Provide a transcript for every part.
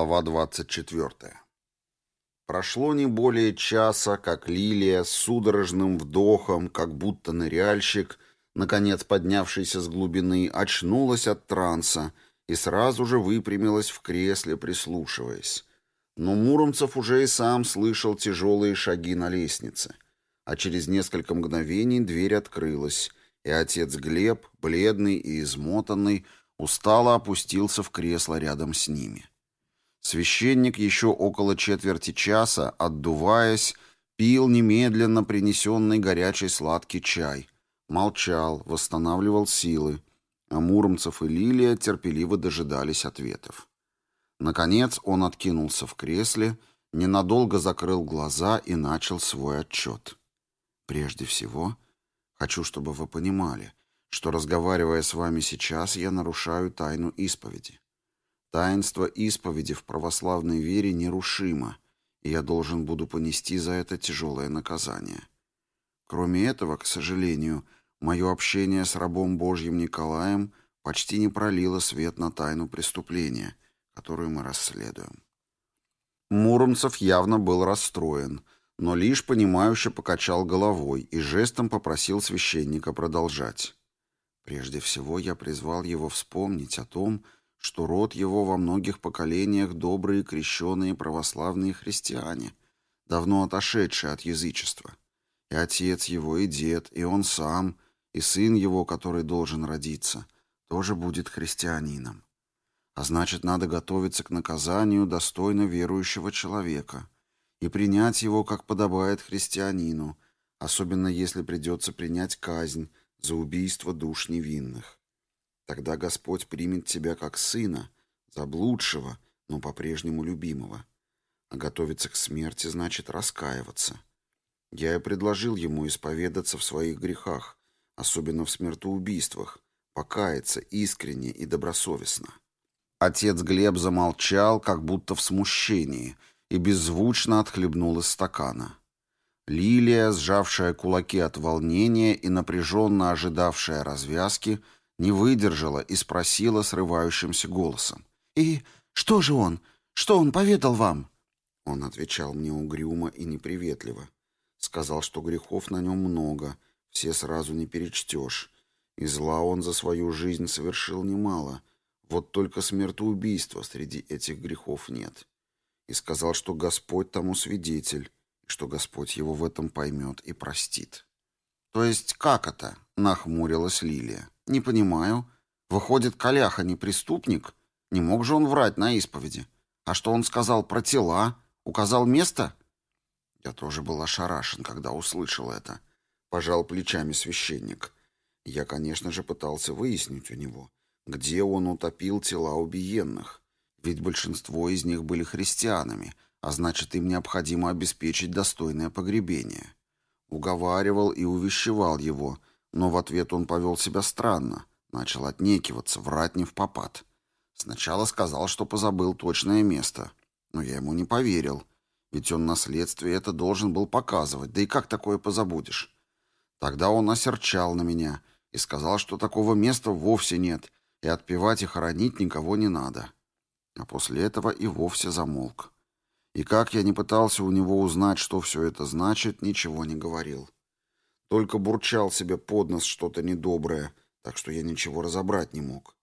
Глава 24. Прошло не более часа, как Лилия с судорожным вдохом, как будто ныряльщик, наконец поднявшийся с глубины, очнулась от транса и сразу же выпрямилась в кресле, прислушиваясь. Но Муромцев уже и сам слышал тяжелые шаги на лестнице. А через несколько мгновений дверь открылась, и отец Глеб, бледный и измотанный, устало опустился в кресло рядом с ними. Священник еще около четверти часа, отдуваясь, пил немедленно принесенный горячий сладкий чай. Молчал, восстанавливал силы. А Муромцев и Лилия терпеливо дожидались ответов. Наконец он откинулся в кресле, ненадолго закрыл глаза и начал свой отчет. «Прежде всего, хочу, чтобы вы понимали, что, разговаривая с вами сейчас, я нарушаю тайну исповеди. Таинство исповеди в православной вере нерушимо, и я должен буду понести за это тяжелое наказание. Кроме этого, к сожалению, мое общение с рабом Божьим Николаем почти не пролило свет на тайну преступления, которую мы расследуем. Муромцев явно был расстроен, но лишь понимающе покачал головой и жестом попросил священника продолжать. Прежде всего я призвал его вспомнить о том, что что род его во многих поколениях добрые крещенные православные христиане, давно отошедшие от язычества. И отец его, и дед, и он сам, и сын его, который должен родиться, тоже будет христианином. А значит, надо готовиться к наказанию достойно верующего человека и принять его, как подобает христианину, особенно если придется принять казнь за убийство душ невинных. Тогда Господь примет тебя как сына, заблудшего, но по-прежнему любимого. А готовиться к смерти значит раскаиваться. Я и предложил ему исповедаться в своих грехах, особенно в смертоубийствах, покаяться искренне и добросовестно. Отец Глеб замолчал, как будто в смущении, и беззвучно отхлебнул из стакана. Лилия, сжавшая кулаки от волнения и напряженно ожидавшая развязки, — Не выдержала и спросила срывающимся голосом. «И что же он? Что он поведал вам?» Он отвечал мне угрюмо и неприветливо. Сказал, что грехов на нем много, все сразу не перечтешь. И зла он за свою жизнь совершил немало. Вот только смертоубийства среди этих грехов нет. И сказал, что Господь тому свидетель, и что Господь его в этом поймет и простит. «То есть как это?» — нахмурилась Лилия. Не понимаю. Выходит, Коляха не преступник? Не мог же он врать на исповеди? А что он сказал про тела? Указал место? Я тоже был ошарашен, когда услышал это. Пожал плечами священник. Я, конечно же, пытался выяснить у него, где он утопил тела убиенных. Ведь большинство из них были христианами, а значит, им необходимо обеспечить достойное погребение. Уговаривал и увещевал его – но в ответ он повел себя странно, начал отнекиваться, врать не в попад. Сначала сказал, что позабыл точное место, но я ему не поверил, ведь он на это должен был показывать, да и как такое позабудешь? Тогда он осерчал на меня и сказал, что такого места вовсе нет, и отпевать и хоронить никого не надо. А после этого и вовсе замолк. И как я не пытался у него узнать, что все это значит, ничего не говорил. Только бурчал себе под нос что-то недоброе, так что я ничего разобрать не мог.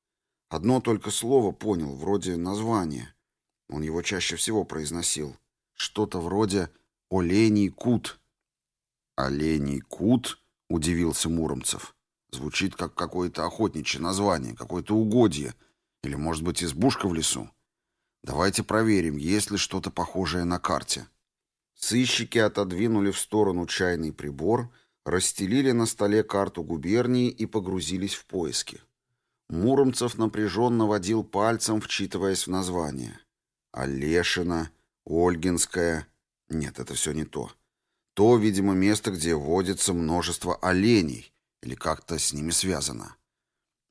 Одно только слово понял, вроде названия. Он его чаще всего произносил. Что-то вроде «Оленей кут». «Оленей кут?» — удивился Муромцев. «Звучит как какое-то охотничье название, какое-то угодье. Или, может быть, избушка в лесу? Давайте проверим, есть ли что-то похожее на карте». Сыщики отодвинули в сторону чайный прибор — расстелили на столе карту губернии и погрузились в поиски. Муромцев напряженно водил пальцем, вчитываясь в название. Олешина, Ольгинская. Нет, это все не то. То, видимо, место, где водится множество оленей, или как-то с ними связано.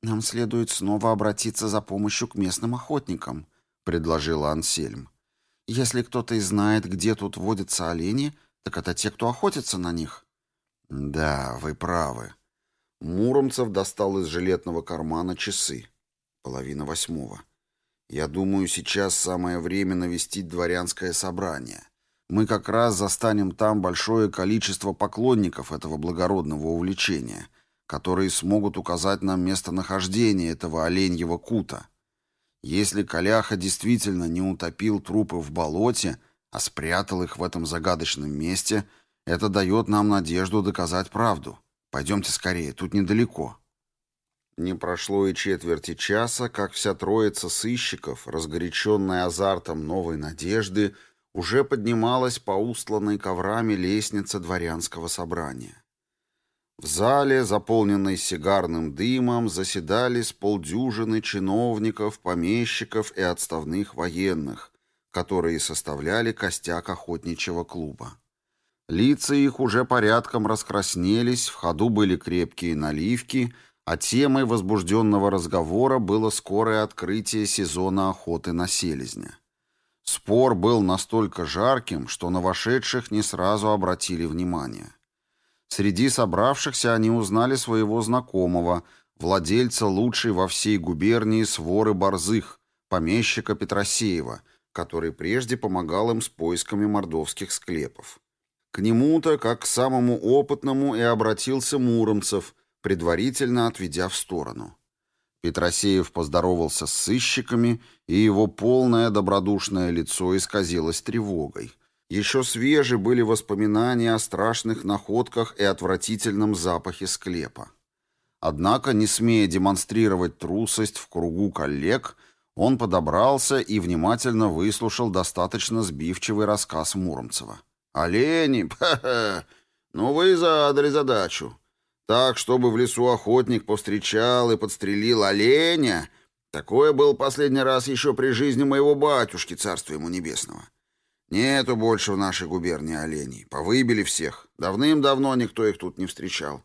«Нам следует снова обратиться за помощью к местным охотникам», — предложила Ансельм. «Если кто-то и знает, где тут водятся олени, так это те, кто охотится на них». «Да, вы правы». Муромцев достал из жилетного кармана часы. Половина восьмого. Я думаю, сейчас самое время навестить дворянское собрание. Мы как раз застанем там большое количество поклонников этого благородного увлечения, которые смогут указать нам местонахождение этого оленьего кута. Если Коляха действительно не утопил трупы в болоте, а спрятал их в этом загадочном месте, Это дает нам надежду доказать правду. Пойдемте скорее, тут недалеко». Не прошло и четверти часа, как вся троица сыщиков, разгоряченная азартом новой надежды, уже поднималась по устланной коврами лестнице дворянского собрания. В зале, заполненной сигарным дымом, заседали с полдюжины чиновников, помещиков и отставных военных, которые составляли костяк охотничьего клуба. Лица их уже порядком раскраснелись, в ходу были крепкие наливки, а темой возбужденного разговора было скорое открытие сезона охоты на селезня. Спор был настолько жарким, что на вошедших не сразу обратили внимание. Среди собравшихся они узнали своего знакомого, владельца лучшей во всей губернии своры борзых, помещика Петросеева, который прежде помогал им с поисками мордовских склепов. К нему то как к самому опытному, и обратился Муромцев, предварительно отведя в сторону. Петросеев поздоровался с сыщиками, и его полное добродушное лицо исказилось тревогой. Еще свежи были воспоминания о страшных находках и отвратительном запахе склепа. Однако, не смея демонстрировать трусость в кругу коллег, он подобрался и внимательно выслушал достаточно сбивчивый рассказ Муромцева. Олени? Ха-ха! Ну вы и задали задачу. Так, чтобы в лесу охотник повстречал и подстрелил оленя, такое было последний раз еще при жизни моего батюшки, царство ему небесного. Нету больше в нашей губернии оленей. Повыбили всех. Давным-давно никто их тут не встречал.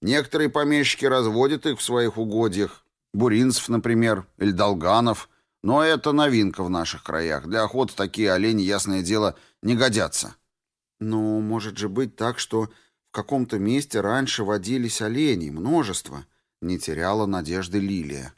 Некоторые помещики разводят их в своих угодьях. Буринцев, например, или Долганов. Но это новинка в наших краях. Для охоты такие олени, ясное дело, не годятся. Но, может же быть так, что в каком-то месте раньше водились олени, множество. Не теряла надежды Лилия.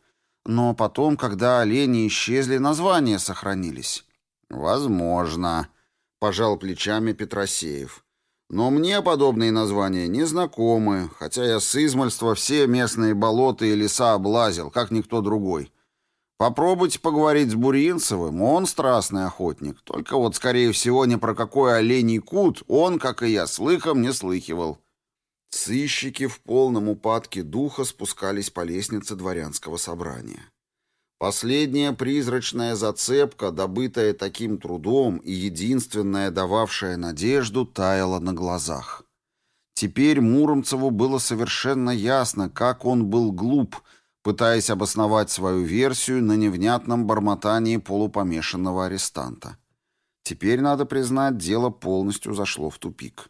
Но потом, когда олени исчезли, названия сохранились. «Возможно», — пожал плечами Петросеев. «Но мне подобные названия не знакомы, хотя я с измольства все местные болота и леса облазил, как никто другой. Попробуйте поговорить с Буринцевым, он страстный охотник. Только вот, скорее всего, ни про какой оленей кут он, как и я, слыхом не слыхивал». Сыщики в полном упадке духа спускались по лестнице дворянского собрания. Последняя призрачная зацепка, добытая таким трудом и единственная дававшая надежду, таяла на глазах. Теперь Муромцеву было совершенно ясно, как он был глуп — пытаясь обосновать свою версию на невнятном бормотании полупомешанного арестанта. Теперь, надо признать, дело полностью зашло в тупик.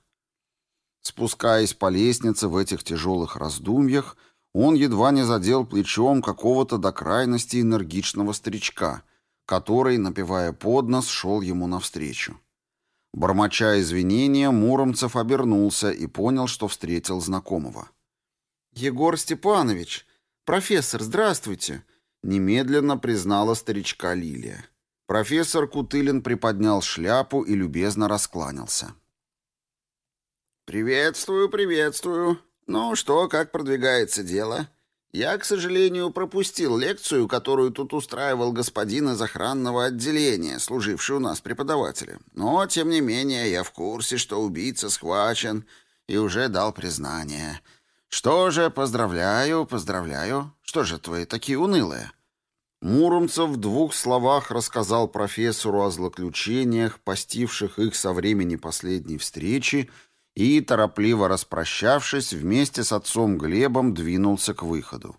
Спускаясь по лестнице в этих тяжелых раздумьях, он едва не задел плечом какого-то до крайности энергичного старичка, который, напивая под нос, шел ему навстречу. Бормоча извинения, Муромцев обернулся и понял, что встретил знакомого. «Егор Степанович!» «Профессор, здравствуйте!» Немедленно признала старичка Лилия. Профессор Кутылин приподнял шляпу и любезно раскланялся. «Приветствую, приветствую. Ну что, как продвигается дело? Я, к сожалению, пропустил лекцию, которую тут устраивал господин из охранного отделения, служивший у нас преподавателем. Но, тем не менее, я в курсе, что убийца схвачен и уже дал признание». «Что же, поздравляю, поздравляю. Что же твои такие унылые?» Муромцев в двух словах рассказал профессору о злоключениях, постивших их со времени последней встречи, и, торопливо распрощавшись, вместе с отцом Глебом двинулся к выходу.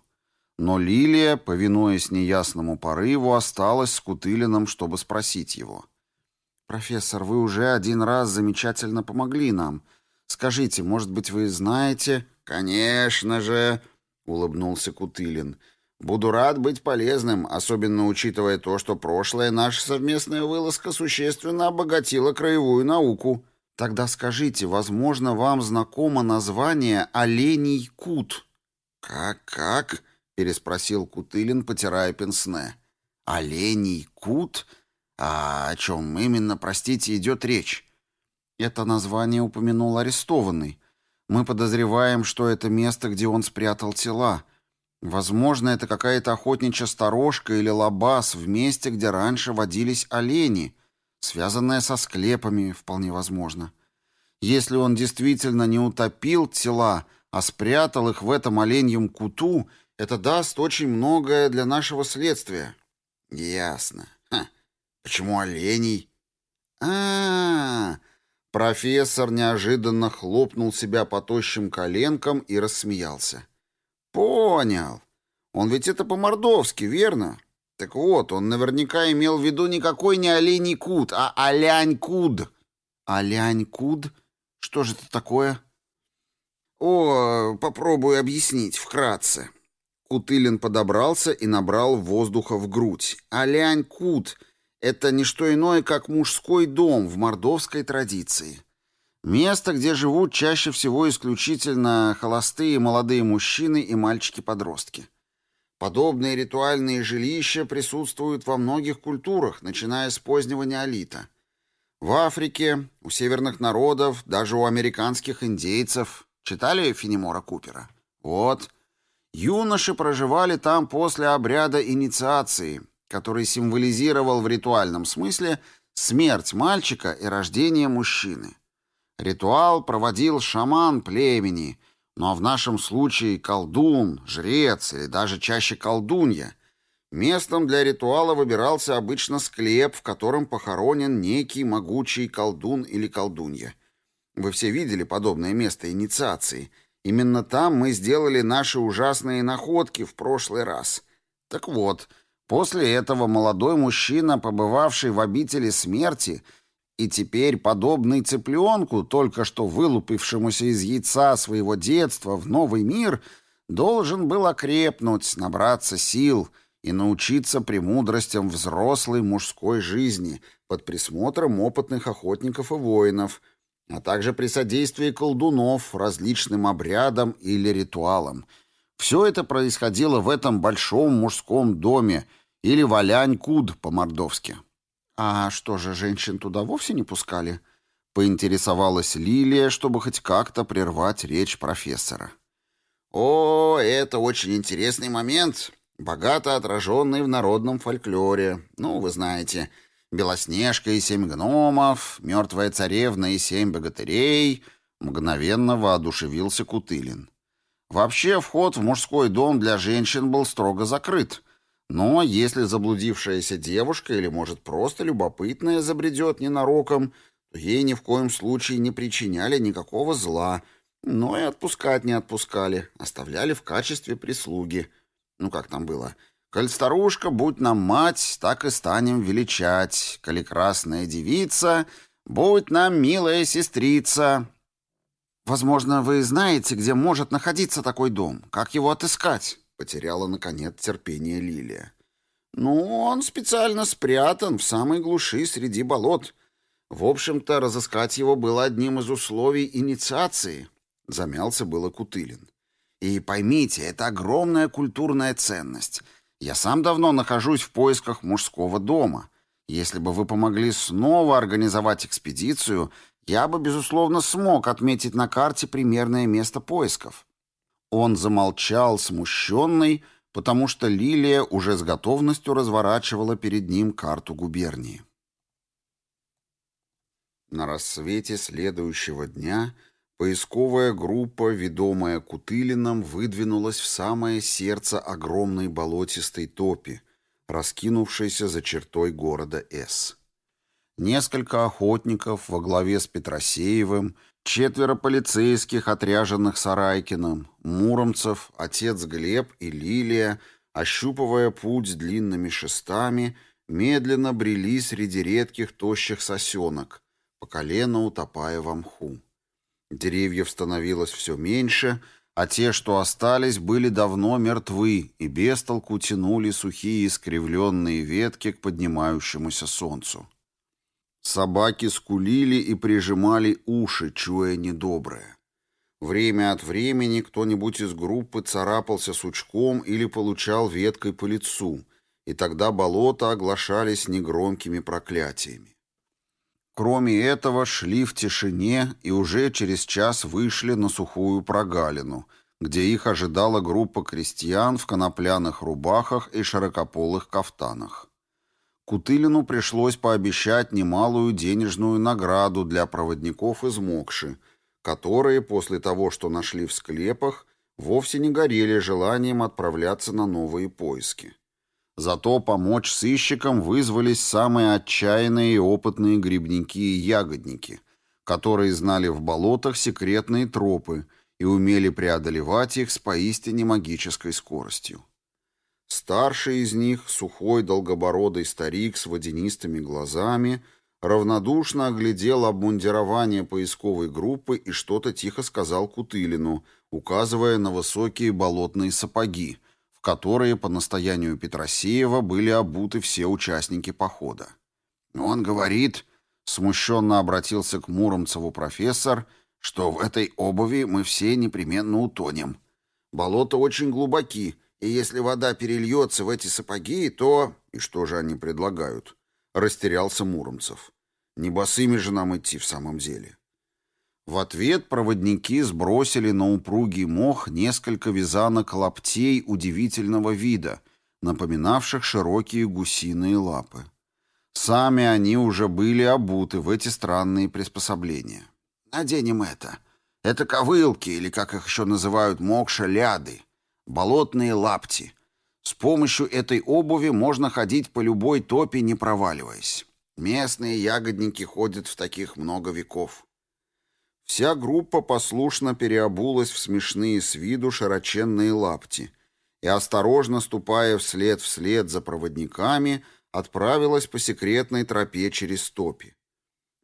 Но Лилия, повинуясь неясному порыву, осталась с Кутылиным, чтобы спросить его. «Профессор, вы уже один раз замечательно помогли нам. Скажите, может быть, вы знаете...» «Конечно же!» — улыбнулся Кутылин. «Буду рад быть полезным, особенно учитывая то, что прошлая наша совместная вылазка существенно обогатила краевую науку». «Тогда скажите, возможно, вам знакомо название «Оленей Кут»?» «Как-как?» — переспросил Кутылин, потирая пенсне. «Оленей Кут? А о чем именно, простите, идет речь?» Это название упомянул арестованный. Мы подозреваем, что это место, где он спрятал тела. Возможно, это какая-то охотничья сторожка или лабаз в месте, где раньше водились олени, связанная со склепами, вполне возможно. Если он действительно не утопил тела, а спрятал их в этом оленьем куту, это даст очень многое для нашего следствия. Ясно. Ха. Почему оленей? А-а-а! -а, а Профессор неожиданно хлопнул себя по тощим коленкам и рассмеялся. Понял. Он ведь это по-мордовски, верно? Так вот, он наверняка имел в виду никакой не оленей кут, а алянь-куд. Алянь-куд? Что же это такое? О, попробую объяснить вкратце. Кутылин подобрался и набрал воздуха в грудь. Алянь-кут — Это не что иное, как мужской дом в мордовской традиции. Место, где живут чаще всего исключительно холостые молодые мужчины и мальчики-подростки. Подобные ритуальные жилища присутствуют во многих культурах, начиная с позднего неолита. В Африке, у северных народов, даже у американских индейцев. Читали Фенемора Купера? Вот. Юноши проживали там после обряда инициации, который символизировал в ритуальном смысле смерть мальчика и рождение мужчины. Ритуал проводил шаман племени, но в нашем случае колдун, жрец или даже чаще колдунья. Местом для ритуала выбирался обычно склеп, в котором похоронен некий могучий колдун или колдунья. Вы все видели подобное место инициации. Именно там мы сделали наши ужасные находки в прошлый раз. Так вот, После этого молодой мужчина, побывавший в обители смерти, и теперь подобный цыпленку, только что вылупившемуся из яйца своего детства в новый мир, должен был окрепнуть, набраться сил и научиться премудростям взрослой мужской жизни под присмотром опытных охотников и воинов, а также при содействии колдунов различным обрядам или ритуалам — все это происходило в этом большом мужском доме или валянькуд по-мордовски. «А что же, женщин туда вовсе не пускали?» — поинтересовалась Лилия, чтобы хоть как-то прервать речь профессора. «О, это очень интересный момент, богато отраженный в народном фольклоре. Ну, вы знаете, Белоснежка и семь гномов, Мертвая царевна и семь богатырей», — мгновенно воодушевился Кутылин. — Вообще, вход в мужской дом для женщин был строго закрыт. Но если заблудившаяся девушка или, может, просто любопытная забредет ненароком, то ей ни в коем случае не причиняли никакого зла, но и отпускать не отпускали, оставляли в качестве прислуги. Ну, как там было? «Коль старушка, будь нам мать, так и станем величать. Коли красная девица, будь нам милая сестрица, Возможно, вы знаете, где может находиться такой дом. Как его отыскать? Потеряла, наконец, терпение Лилия. Ну, он специально спрятан в самой глуши среди болот. В общем-то, разыскать его было одним из условий инициации. Замялся было Кутылин. И поймите, это огромная культурная ценность — я сам давно нахожусь в поисках мужского дома. Если бы вы помогли снова организовать экспедицию, я бы, безусловно, смог отметить на карте примерное место поисков». Он замолчал, смущенный, потому что Лилия уже с готовностью разворачивала перед ним карту губернии. На рассвете следующего дня Поисковая группа, ведомая Кутылином, выдвинулась в самое сердце огромной болотистой топи, раскинувшейся за чертой города С. несколько охотников во главе с Петросеевым, четверо полицейских, отряженных Сарайкиным, муромцев, отец Глеб и Лилия, ощупывая путь длинными шестами, медленно брели среди редких тощих сосенок, по колено утопая во мху. Деревьев становилось все меньше, а те, что остались, были давно мертвы и без толку тянули сухие искривленные ветки к поднимающемуся солнцу. Собаки скулили и прижимали уши, чуя недоброе. Время от времени кто-нибудь из группы царапался сучком или получал веткой по лицу, и тогда болота оглашались негромкими проклятиями. Кроме этого, шли в тишине и уже через час вышли на сухую прогалину, где их ожидала группа крестьян в конопляных рубахах и широкополых кафтанах. Кутылину пришлось пообещать немалую денежную награду для проводников из Мокши, которые после того, что нашли в склепах, вовсе не горели желанием отправляться на новые поиски. Зато помочь сыщикам вызвались самые отчаянные и опытные грибники и ягодники, которые знали в болотах секретные тропы и умели преодолевать их с поистине магической скоростью. Старший из них, сухой, долгобородый старик с водянистыми глазами, равнодушно оглядел обмундирование поисковой группы и что-то тихо сказал Кутылину, указывая на высокие болотные сапоги, в которые по настоянию Петросеева были обуты все участники похода. «Он говорит», — смущенно обратился к Муромцеву профессор, — что в этой обуви мы все непременно утонем. Болота очень глубоки, и если вода перельется в эти сапоги, то...» «И что же они предлагают?» — растерялся Муромцев. «Не босыми же нам идти в самом деле». В ответ проводники сбросили на упругий мох несколько вязанок лаптей удивительного вида, напоминавших широкие гусиные лапы. Сами они уже были обуты в эти странные приспособления. «Наденем это. Это ковылки, или, как их еще называют, мокшаляды», Болотные лапти. С помощью этой обуви можно ходить по любой топе, не проваливаясь. Местные ягодники ходят в таких много веков. Вся группа послушно переобулась в смешные с виду широченные лапти и, осторожно ступая вслед вслед за проводниками, отправилась по секретной тропе через топи.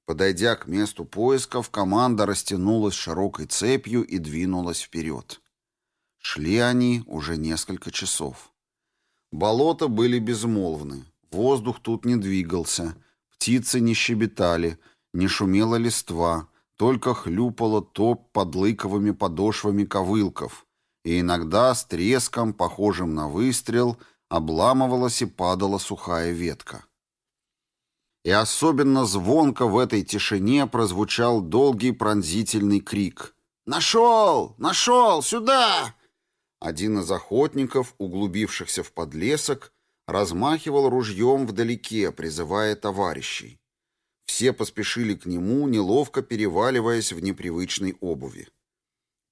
Подойдя к месту поисков, команда растянулась широкой цепью и двинулась вперед. Шли они уже несколько часов. Болота были безмолвны, воздух тут не двигался, птицы не щебетали, не шумела листва, только хлюпала топ под лыковыми подошвами ковылков, и иногда с треском, похожим на выстрел, обламывалась и падала сухая ветка. И особенно звонко в этой тишине прозвучал долгий пронзительный крик. «Нашел! Нашел! Сюда!» Один из охотников, углубившихся в подлесок, размахивал ружьем вдалеке, призывая товарищей. Все поспешили к нему, неловко переваливаясь в непривычной обуви.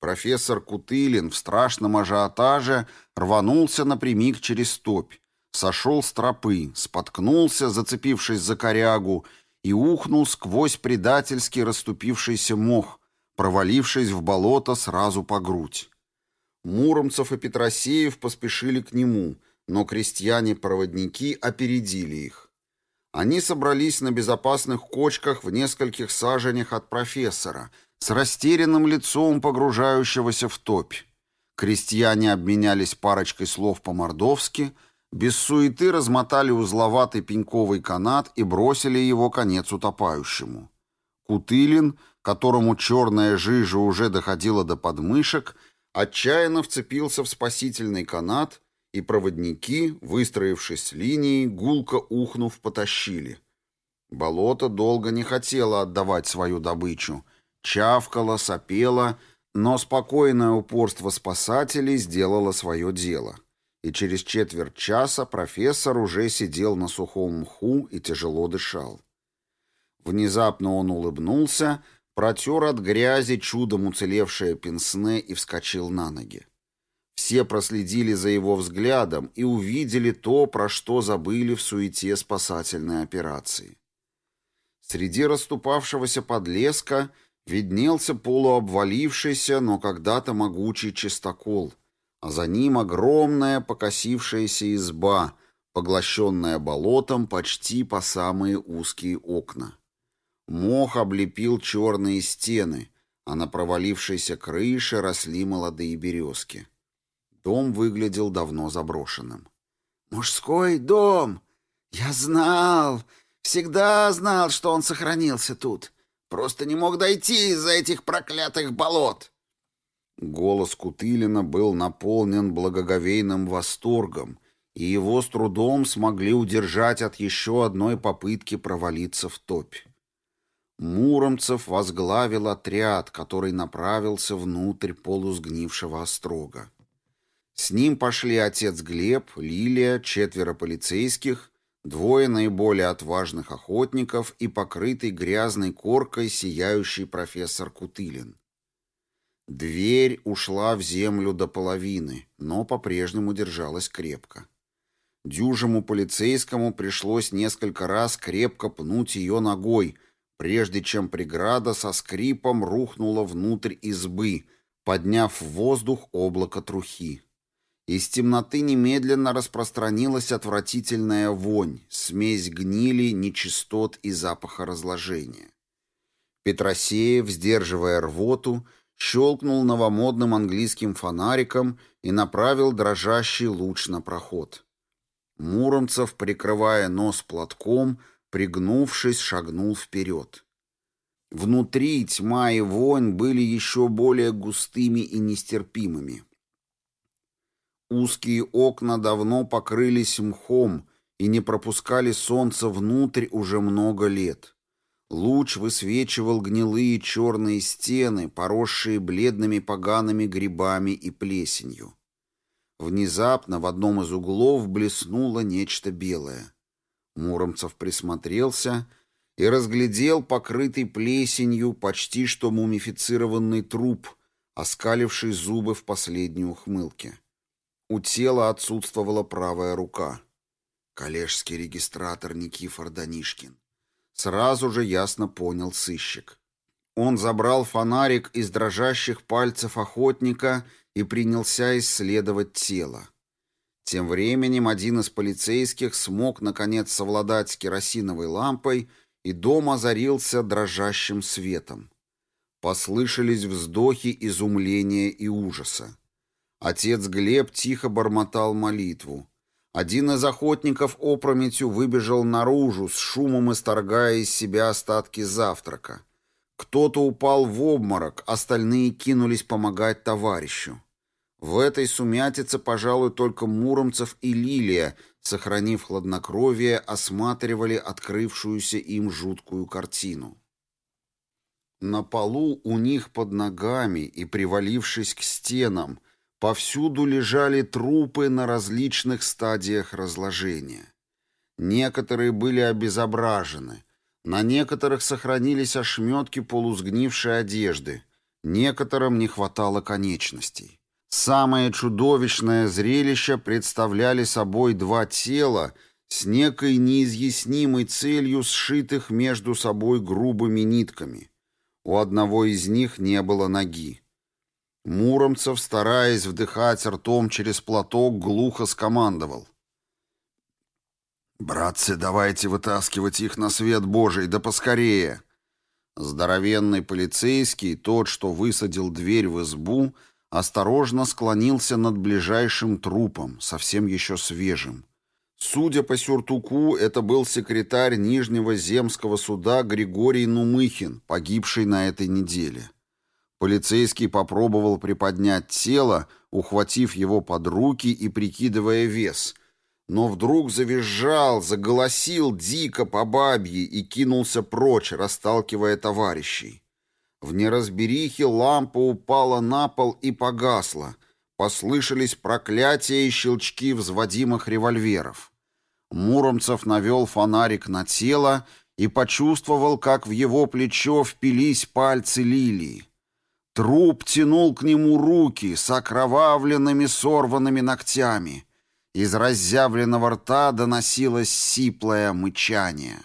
Профессор Кутылин в страшном ажиотаже рванулся напрямик через топь, сошел с тропы, споткнулся, зацепившись за корягу, и ухнул сквозь предательски расступившийся мох, провалившись в болото сразу по грудь. Муромцев и Петросеев поспешили к нему, но крестьяне-проводники опередили их. Они собрались на безопасных кочках в нескольких саженях от профессора, с растерянным лицом погружающегося в топь. Крестьяне обменялись парочкой слов по-мордовски, без суеты размотали узловатый пеньковый канат и бросили его конец утопающему. Кутылин, которому черная жижа уже доходила до подмышек, — Отчаянно вцепился в спасительный канат, и проводники, выстроившись с линии, гулко ухнув, потащили. Болото долго не хотело отдавать свою добычу. Чавкало, сопело, но спокойное упорство спасателей сделало свое дело. И через четверть часа профессор уже сидел на сухом мху и тяжело дышал. Внезапно он улыбнулся — протер от грязи чудом уцелевшее пенсне и вскочил на ноги. Все проследили за его взглядом и увидели то, про что забыли в суете спасательной операции. Среди расступавшегося подлеска виднелся полуобвалившийся, но когда-то могучий чистокол, а за ним огромная покосившаяся изба, поглощенная болотом почти по самые узкие окна. Мох облепил черные стены, а на провалившейся крыше росли молодые березки. Дом выглядел давно заброшенным. «Мужской дом! Я знал! Всегда знал, что он сохранился тут! Просто не мог дойти из-за этих проклятых болот!» Голос Кутылина был наполнен благоговейным восторгом, и его с трудом смогли удержать от еще одной попытки провалиться в топь. Муромцев возглавил отряд, который направился внутрь полусгнившего острога. С ним пошли отец Глеб, Лилия, четверо полицейских, двое наиболее отважных охотников и покрытый грязной коркой сияющий профессор Кутылин. Дверь ушла в землю до половины, но по-прежнему держалась крепко. Дюжему полицейскому пришлось несколько раз крепко пнуть ее ногой – прежде чем преграда со скрипом рухнула внутрь избы, подняв в воздух облако трухи. Из темноты немедленно распространилась отвратительная вонь, смесь гнили, нечистот и запаха разложения. Петросеев, сдерживая рвоту, щелкнул новомодным английским фонариком и направил дрожащий луч на проход. Муромцев, прикрывая нос платком, пригнувшись, шагнул вперед. Внутри тьма и вонь были еще более густыми и нестерпимыми. Узкие окна давно покрылись мхом и не пропускали солнца внутрь уже много лет. Луч высвечивал гнилые черные стены, поросшие бледными погаными грибами и плесенью. Внезапно в одном из углов блеснуло нечто белое — Муромцев присмотрелся и разглядел покрытый плесенью почти что мумифицированный труп, оскаливший зубы в последней ухмылке. У тела отсутствовала правая рука. Коллежский регистратор Никифор Данишкин. Сразу же ясно понял сыщик. Он забрал фонарик из дрожащих пальцев охотника и принялся исследовать тело. Тем временем один из полицейских смог, наконец, совладать с керосиновой лампой, и дом озарился дрожащим светом. Послышались вздохи изумления и ужаса. Отец Глеб тихо бормотал молитву. Один из охотников опрометью выбежал наружу, с шумом исторгая из себя остатки завтрака. Кто-то упал в обморок, остальные кинулись помогать товарищу. В этой сумятице, пожалуй, только Муромцев и Лилия, сохранив хладнокровие, осматривали открывшуюся им жуткую картину. На полу у них под ногами и привалившись к стенам – Повсюду лежали трупы на различных стадиях разложения. Некоторые были обезображены, на некоторых сохранились ошметки полусгнившей одежды, некоторым не хватало конечностей. Самое чудовищное зрелище представляли собой два тела с некой неизъяснимой целью сшитых между собой грубыми нитками. У одного из них не было ноги. Муромцев, стараясь вдыхать ртом через платок, глухо скомандовал. «Братцы, давайте вытаскивать их на свет Божий, да поскорее!» Здоровенный полицейский, тот, что высадил дверь в избу, — осторожно склонился над ближайшим трупом, совсем еще свежим. Судя по сюртуку, это был секретарь Нижнего земского суда Григорий Нумыхин, погибший на этой неделе. Полицейский попробовал приподнять тело, ухватив его под руки и прикидывая вес, но вдруг завизжал, заголосил дико по бабье и кинулся прочь, расталкивая товарищей. В неразберихе лампа упала на пол и погасла. Послышались проклятия и щелчки взводимых револьверов. Муромцев навел фонарик на тело и почувствовал, как в его плечо впились пальцы лилии. Труп тянул к нему руки с окровавленными сорванными ногтями. Из разъявленного рта доносилось сиплое мычание.